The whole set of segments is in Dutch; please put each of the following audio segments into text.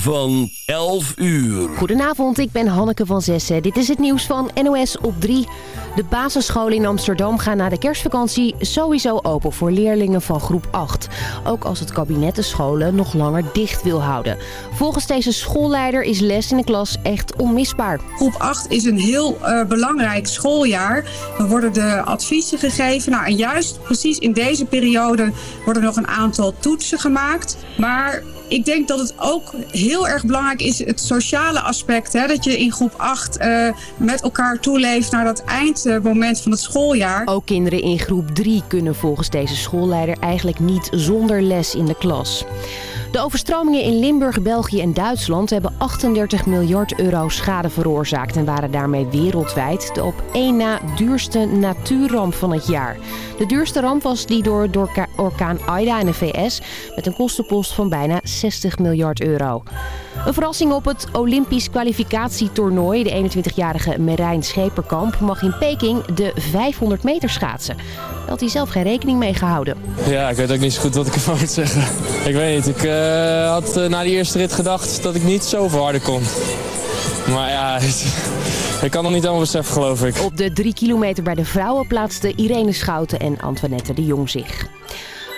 van 11 uur. Goedenavond, ik ben Hanneke van Zessen. Dit is het nieuws van NOS op 3. De basisscholen in Amsterdam gaan na de kerstvakantie sowieso open voor leerlingen van groep 8. Ook als het kabinet de scholen nog langer dicht wil houden. Volgens deze schoolleider is les in de klas echt onmisbaar. Groep 8 is een heel uh, belangrijk schooljaar. Er worden de adviezen gegeven. Nou, en juist precies in deze periode worden nog een aantal toetsen gemaakt. Maar ik denk dat het ook heel erg belangrijk is, het sociale aspect. Hè, dat je in groep 8 uh, met elkaar toeleeft naar dat eindmoment van het schooljaar. Ook kinderen in groep 3 kunnen volgens deze schoolleider eigenlijk niet zonder les in de klas. De overstromingen in Limburg, België en Duitsland hebben 38 miljard euro schade veroorzaakt en waren daarmee wereldwijd de op één na duurste natuurramp van het jaar. De duurste ramp was die door, orkaan Ida in de VS met een kostenpost van bijna 60 miljard euro. Een verrassing op het Olympisch kwalificatietoernooi. De 21-jarige Merijn Scheperkamp mag in Peking de 500 meter schaatsen. Had hij zelf geen rekening mee gehouden. Ja, ik weet ook niet zo goed wat ik ervan moet zeggen. Ik weet niet, ik uh, had uh, na die eerste rit gedacht dat ik niet zoveel harder kon. Maar ja, ik kan nog niet allemaal beseffen geloof ik. Op de 3 kilometer bij de vrouwen plaatsten Irene Schouten en Antoinette de Jong zich.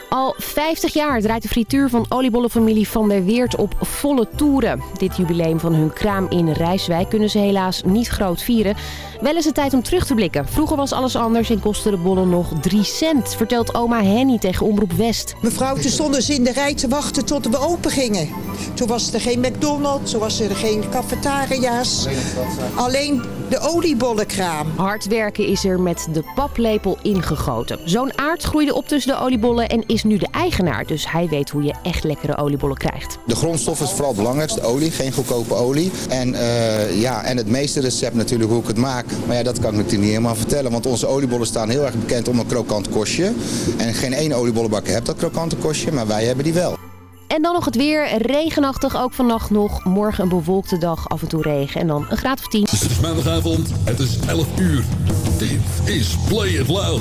Al 50 jaar draait de frituur van oliebollenfamilie Van der Weert op volle toeren. Dit jubileum van hun kraam in Rijswijk kunnen ze helaas niet groot vieren. Wel is het tijd om terug te blikken. Vroeger was alles anders en kostte de bollen nog 3 cent, vertelt oma Henny tegen Omroep West. Mevrouw, toen stonden ze in de rij te wachten tot we open gingen. Toen was er geen McDonald's, toen was er geen cafetaria's. Alleen de oliebollenkraam. Hard werken is er met de paplepel ingegoten. Zo'n aard groeide op tussen de oliebollen en is nu de eigenaar. Dus hij weet hoe je echt lekkere oliebollen krijgt. De grondstof is vooral het belangrijkste, olie, geen goedkope olie. En, uh, ja, en het meeste recept natuurlijk hoe ik het maak. Maar ja, dat kan ik natuurlijk niet helemaal vertellen. Want onze oliebollen staan heel erg bekend om een krokant kostje. En geen ene oliebollenbakker heeft dat krokante kostje, maar wij hebben die wel. En dan nog het weer. Regenachtig ook vannacht nog. Morgen een bewolkte dag, af en toe regen. En dan een graad of 10. Het is maandagavond. Het is 11 uur. Dit is Play It Loud.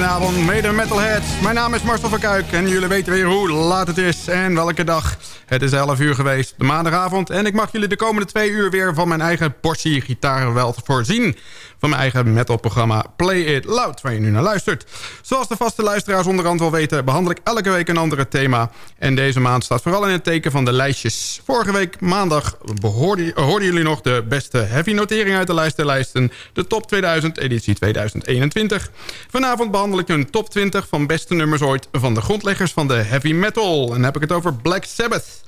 Goedenavond, mede metalheads. Mijn naam is Marcel van Kuik en jullie weten weer hoe laat het is en welke dag. Het is 11 uur geweest, de maandagavond... en ik mag jullie de komende twee uur weer van mijn eigen portie gitaargeweld voorzien van mijn eigen metalprogramma Play It Loud, waar je nu naar luistert. Zoals de vaste luisteraars onderhand wel weten, behandel ik elke week een ander thema. En deze maand staat vooral in het teken van de lijstjes. Vorige week maandag hoorden, jullie nog de beste heavy notering uit de lijst der lijsten. De top 2000, editie 2021. Vanavond behandel ik een top 20 van beste nummers ooit van de grondleggers van de heavy metal. En dan heb ik het over Black Sabbath.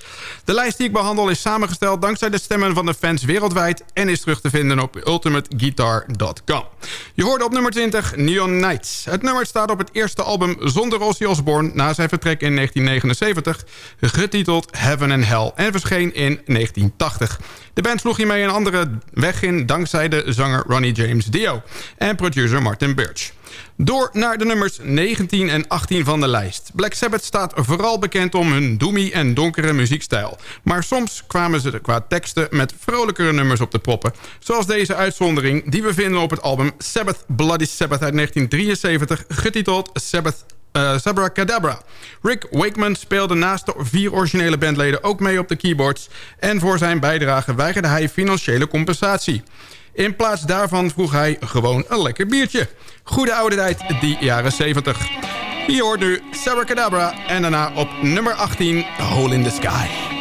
De lijst die ik behandel is samengesteld dankzij de stemmen van de fans wereldwijd... en is terug te vinden op ultimateguitar.com. Je hoorde op nummer 20 Neon Nights. Het nummer staat op het eerste album zonder Ozzy Osbourne... na zijn vertrek in 1979, getiteld Heaven and Hell... en verscheen in 1980. De band sloeg hiermee een andere weg in dankzij de zanger Ronnie James Dio... en producer Martin Birch. Door naar de nummers 19 en 18 van de lijst. Black Sabbath staat vooral bekend om hun doomy en donkere muziekstijl. Maar soms kwamen ze qua teksten met vrolijkere nummers op de proppen. Zoals deze uitzondering die we vinden op het album Sabbath Bloody Sabbath uit 1973... getiteld Sabbath uh, Sabra Cadabra. Rick Wakeman speelde naast de vier originele bandleden ook mee op de keyboards... en voor zijn bijdrage weigerde hij financiële compensatie. In plaats daarvan vroeg hij gewoon een lekker biertje. Goede oude tijd, die jaren 70. Hier hoort nu Sarah Cadabra en daarna op nummer 18 Hole in the Sky.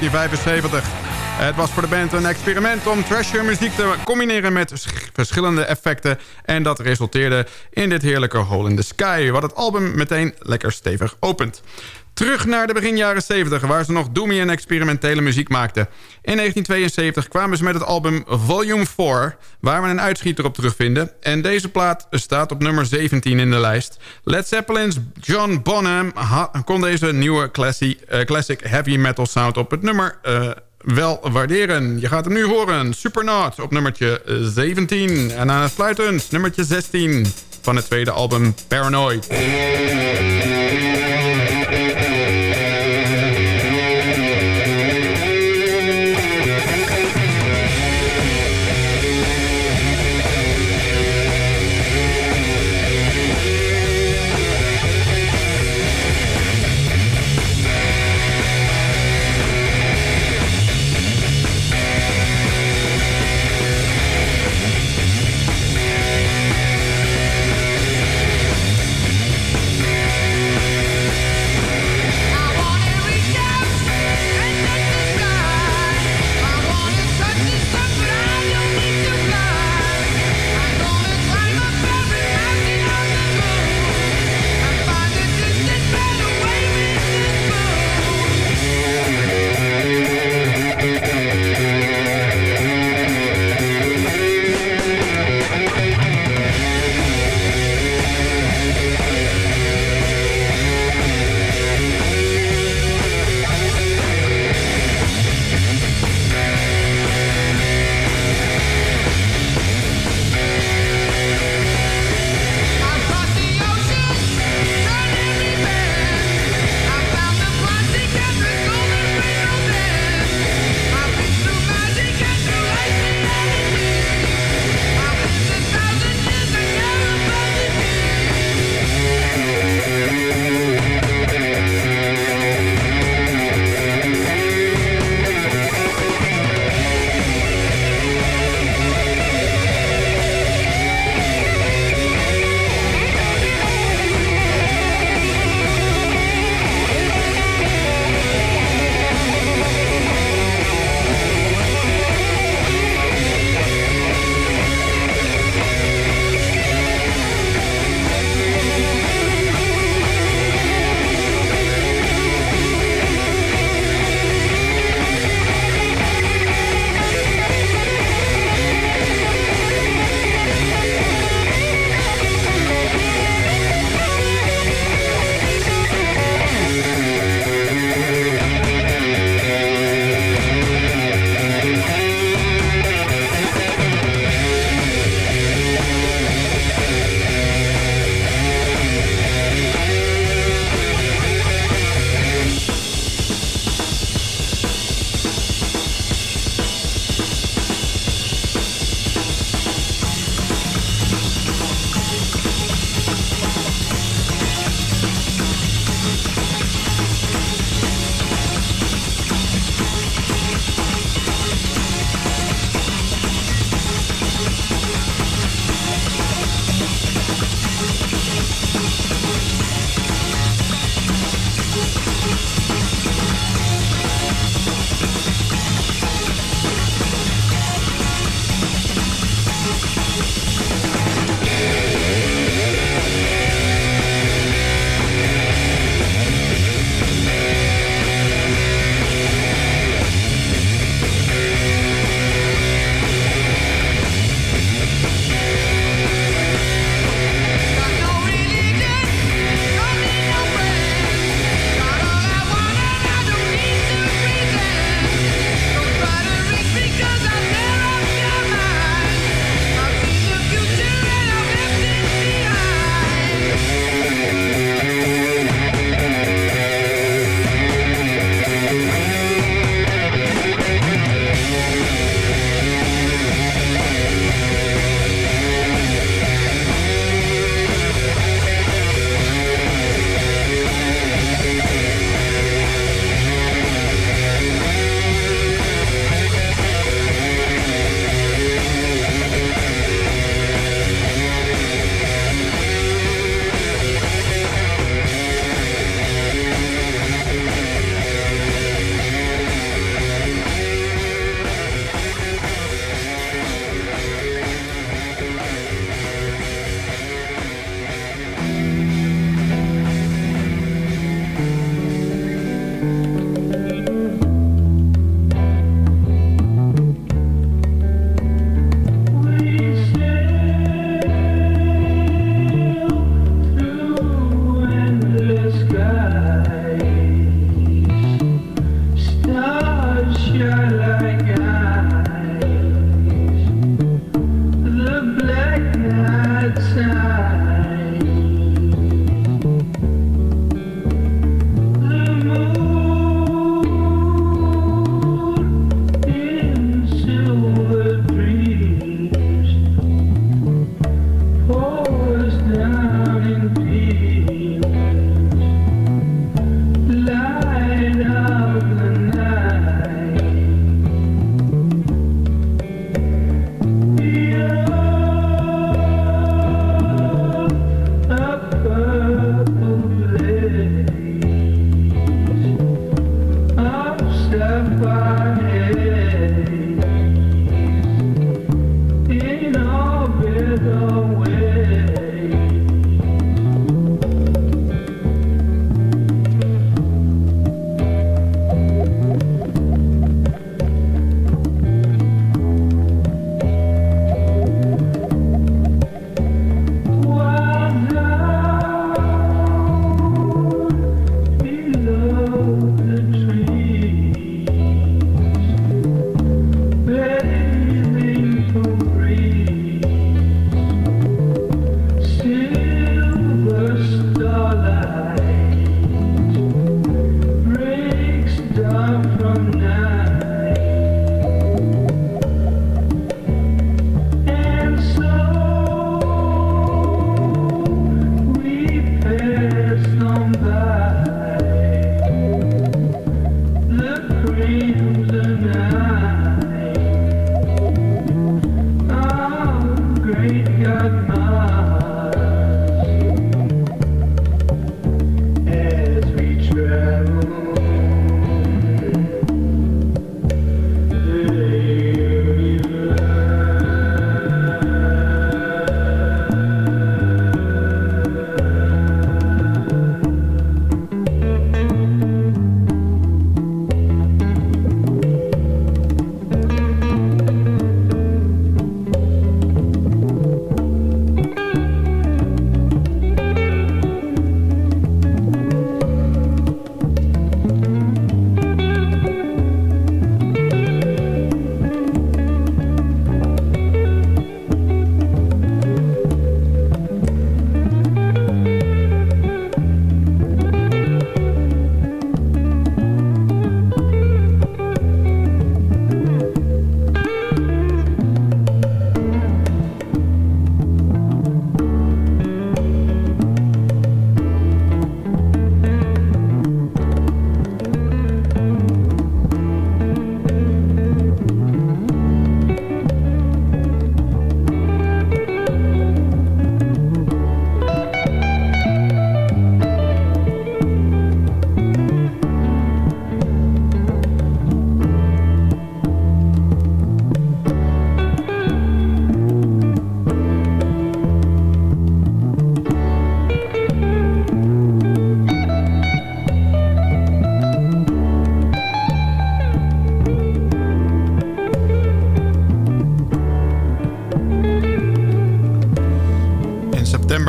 1975. Het was voor de band een experiment om trasher muziek te combineren met verschillende effecten. En dat resulteerde in dit heerlijke Hole in the Sky, wat het album meteen lekker stevig opent. Terug naar de begin jaren 70, waar ze nog doomy en experimentele muziek maakten. In 1972 kwamen ze met het album Volume 4, waar we een uitschieter op terugvinden. En deze plaat staat op nummer 17 in de lijst. Led Zeppelin's John Bonham kon deze nieuwe classic, uh, classic heavy metal sound op het nummer... Uh, wel waarderen. Je gaat hem nu horen. Supernaut op nummertje 17. En aan het fluitend nummertje 16 van het tweede album Paranoid.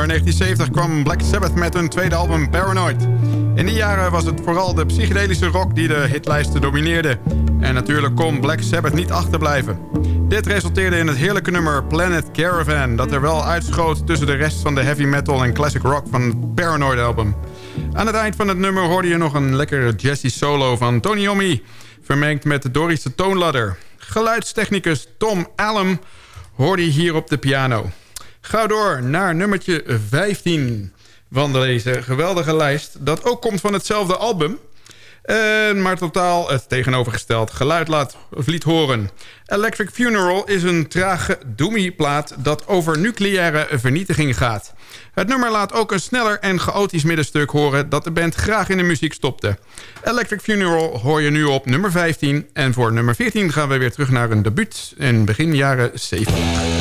1970 kwam Black Sabbath met hun tweede album Paranoid. In die jaren was het vooral de psychedelische rock die de hitlijsten domineerde. En natuurlijk kon Black Sabbath niet achterblijven. Dit resulteerde in het heerlijke nummer Planet Caravan... dat er wel uitschoot tussen de rest van de heavy metal en classic rock van het Paranoid album. Aan het eind van het nummer hoorde je nog een lekkere jazzy solo van Tony Iommi... vermengd met de Dorische toonladder. Geluidstechnicus Tom Allen hoorde hier op de piano. Ga door naar nummertje 15 van deze geweldige lijst... dat ook komt van hetzelfde album... Uh, maar totaal het tegenovergesteld geluid laat, liet horen. Electric Funeral is een trage doomy-plaat dat over nucleaire vernietiging gaat. Het nummer laat ook een sneller en chaotisch middenstuk horen... dat de band graag in de muziek stopte. Electric Funeral hoor je nu op nummer 15. En voor nummer 14 gaan we weer terug naar een debuut in begin jaren 70.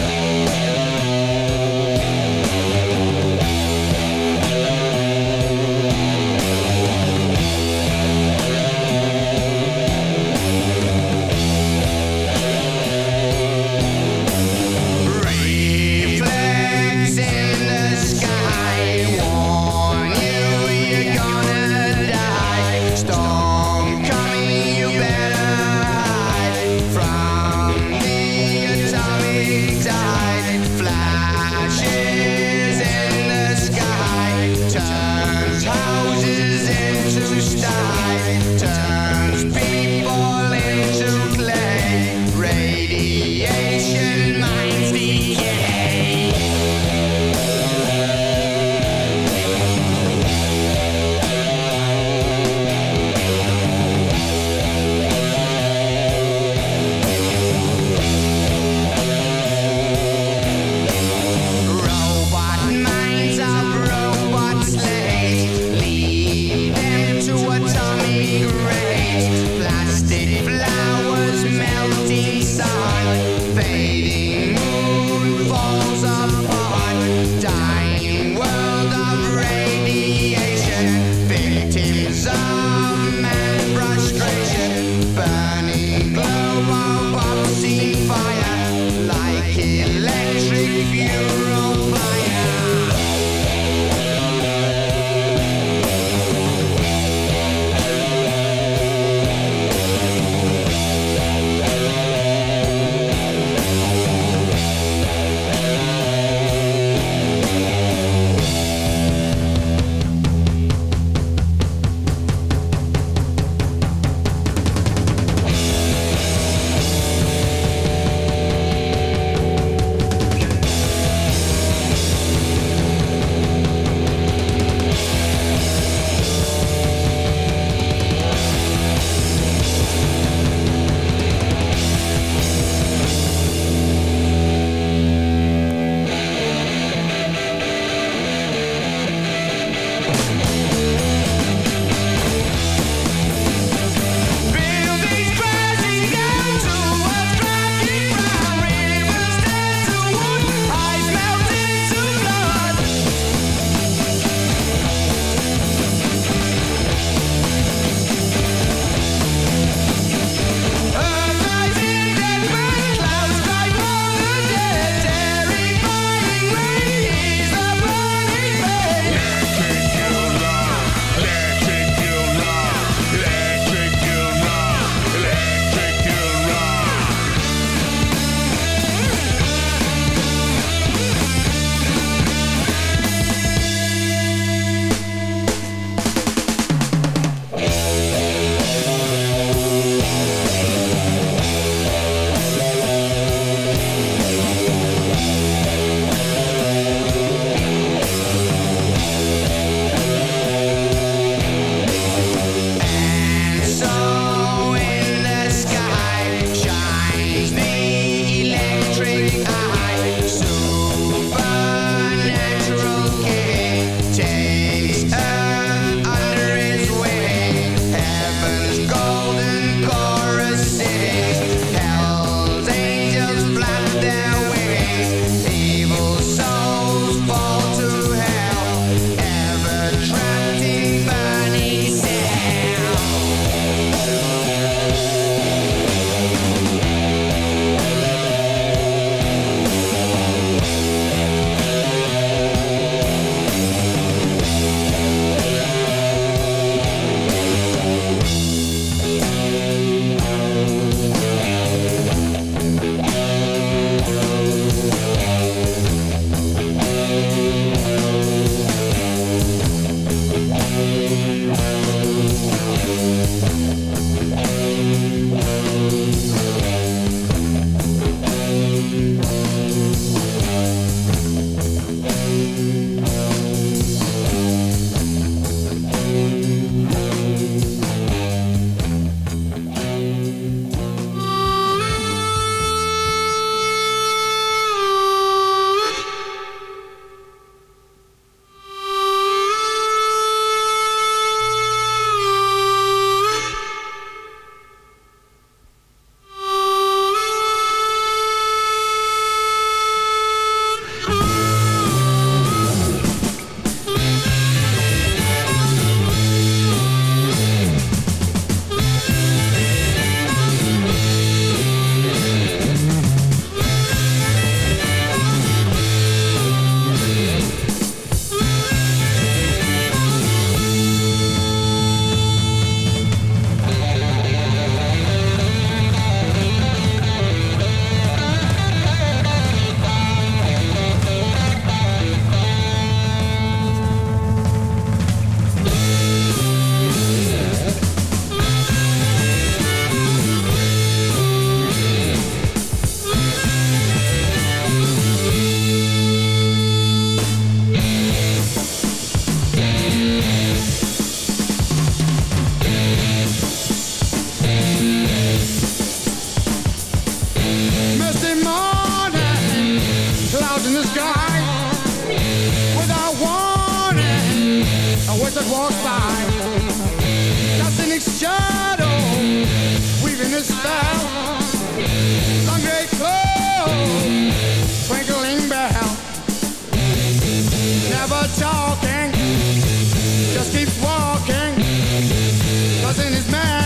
Wasn't his man.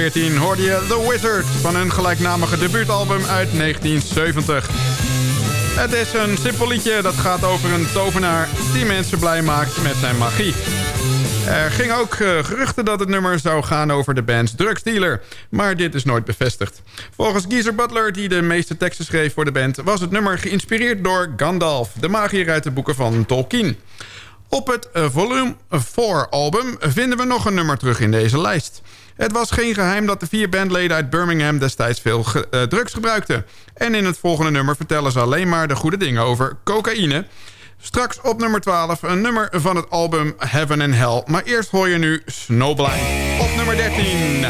2014 hoorde je The Wizard van hun gelijknamige debuutalbum uit 1970. Het is een simpel liedje dat gaat over een tovenaar die mensen blij maakt met zijn magie. Er ging ook eh, geruchten dat het nummer zou gaan over de band's drugsdealer. Maar dit is nooit bevestigd. Volgens Geezer Butler, die de meeste teksten schreef voor de band... was het nummer geïnspireerd door Gandalf, de magier uit de boeken van Tolkien. Op het eh, Volume 4-album vinden we nog een nummer terug in deze lijst. Het was geen geheim dat de vier bandleden uit Birmingham destijds veel eh, drugs gebruikten. En in het volgende nummer vertellen ze alleen maar de goede dingen over cocaïne. Straks op nummer 12 een nummer van het album Heaven and Hell. Maar eerst hoor je nu Snowblind op nummer 13.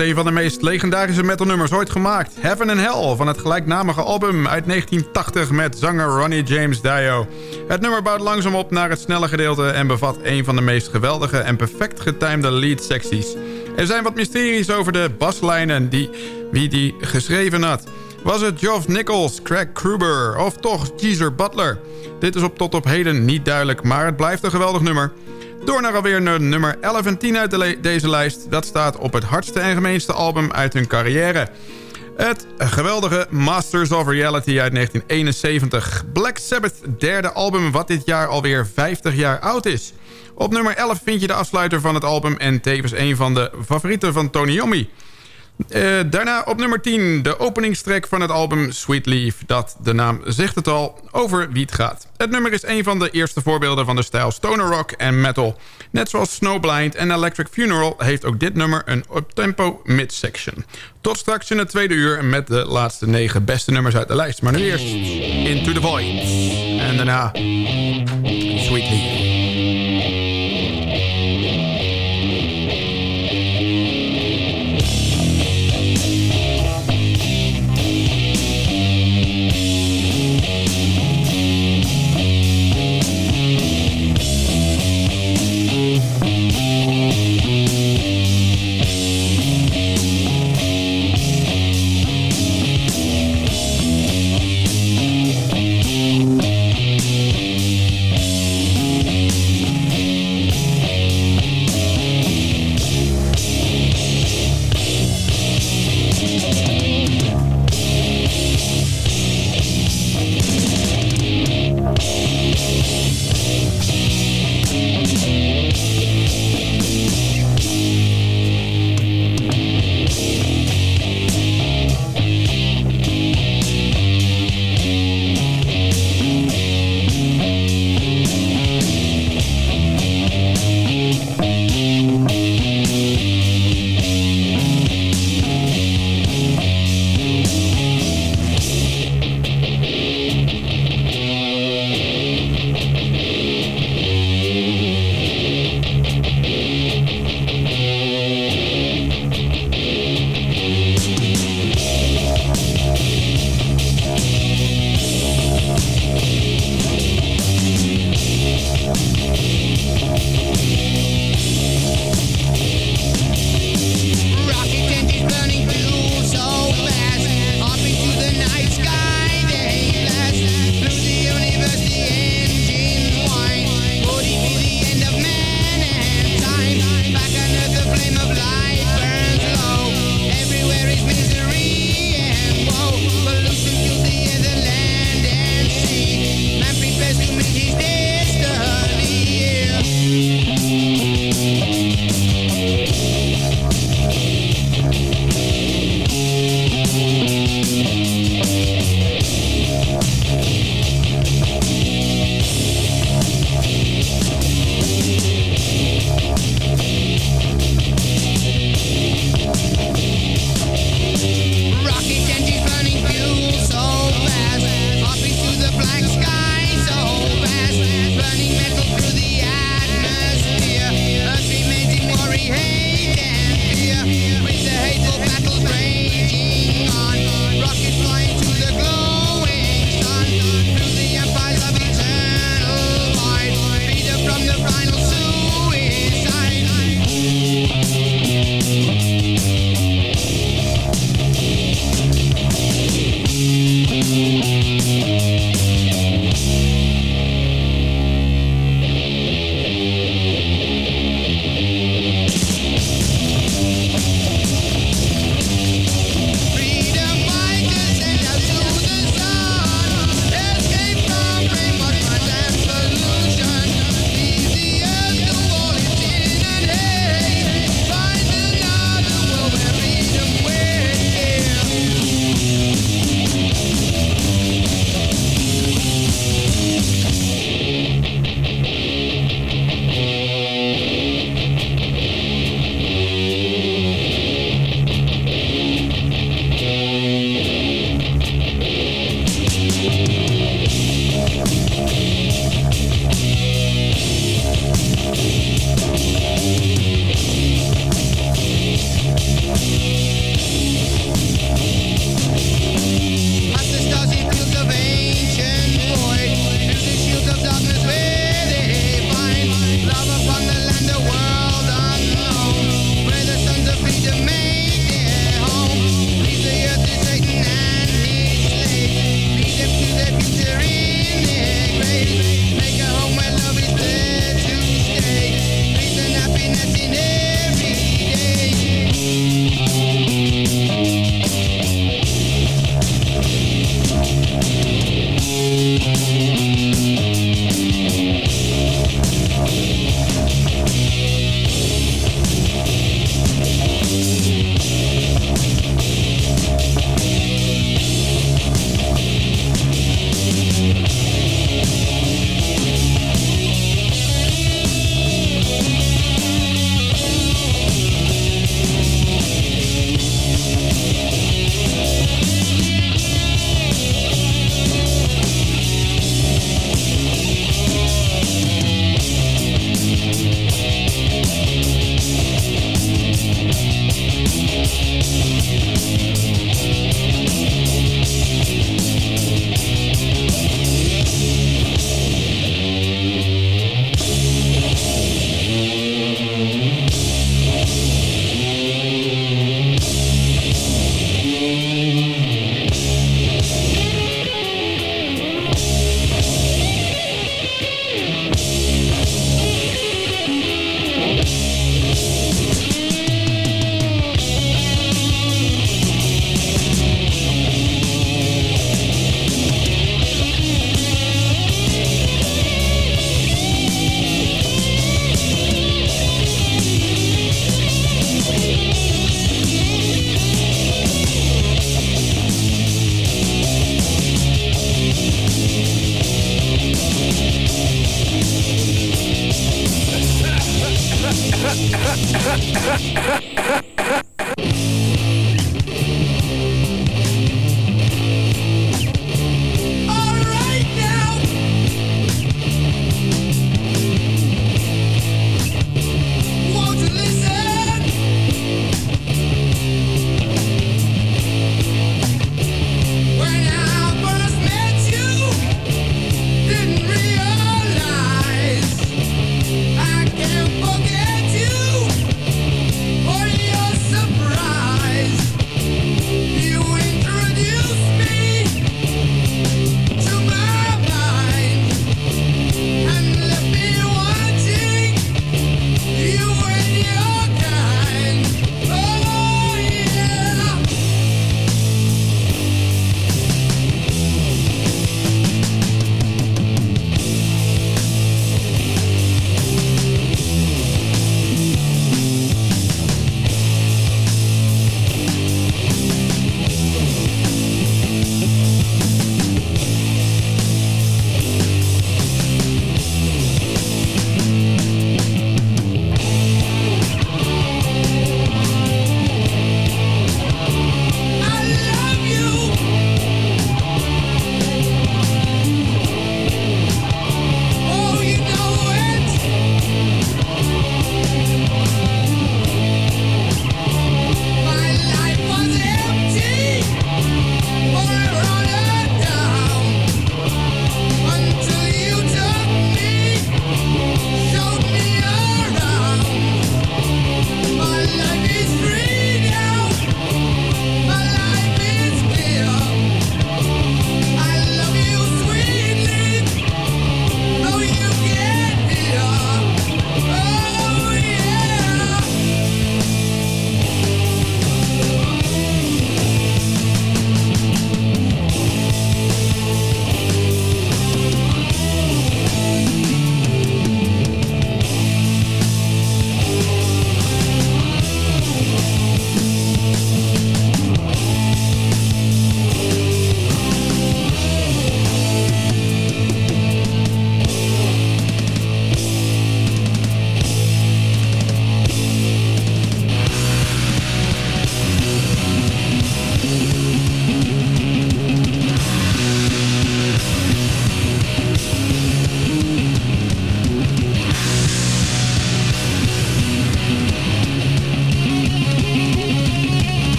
Een van de meest legendarische metalnummers ooit gemaakt. Heaven and Hell van het gelijknamige album uit 1980 met zanger Ronnie James Dio. Het nummer bouwt langzaam op naar het snelle gedeelte... en bevat een van de meest geweldige en perfect getimede lead secties. Er zijn wat mysteries over de baslijnen die wie die geschreven had. Was het Geoff Nichols, Craig Kruber of toch Geezer Butler? Dit is op tot op heden niet duidelijk, maar het blijft een geweldig nummer. Door naar alweer nummer 11 en 10 uit deze lijst. Dat staat op het hardste en gemeenste album uit hun carrière. Het geweldige Masters of Reality uit 1971. Black Sabbath, derde album wat dit jaar alweer 50 jaar oud is. Op nummer 11 vind je de afsluiter van het album... en tevens een van de favorieten van Tony Yomi. Uh, daarna op nummer 10 de openingstrek van het album Sweet Leaf. Dat, de naam zegt het al, over wie het gaat. Het nummer is een van de eerste voorbeelden van de stijl stoner rock en metal. Net zoals Snowblind en Electric Funeral heeft ook dit nummer een uptempo midsection. Tot straks in het tweede uur met de laatste negen beste nummers uit de lijst. Maar nu eerst Into the Void. En daarna Sweet Leaf.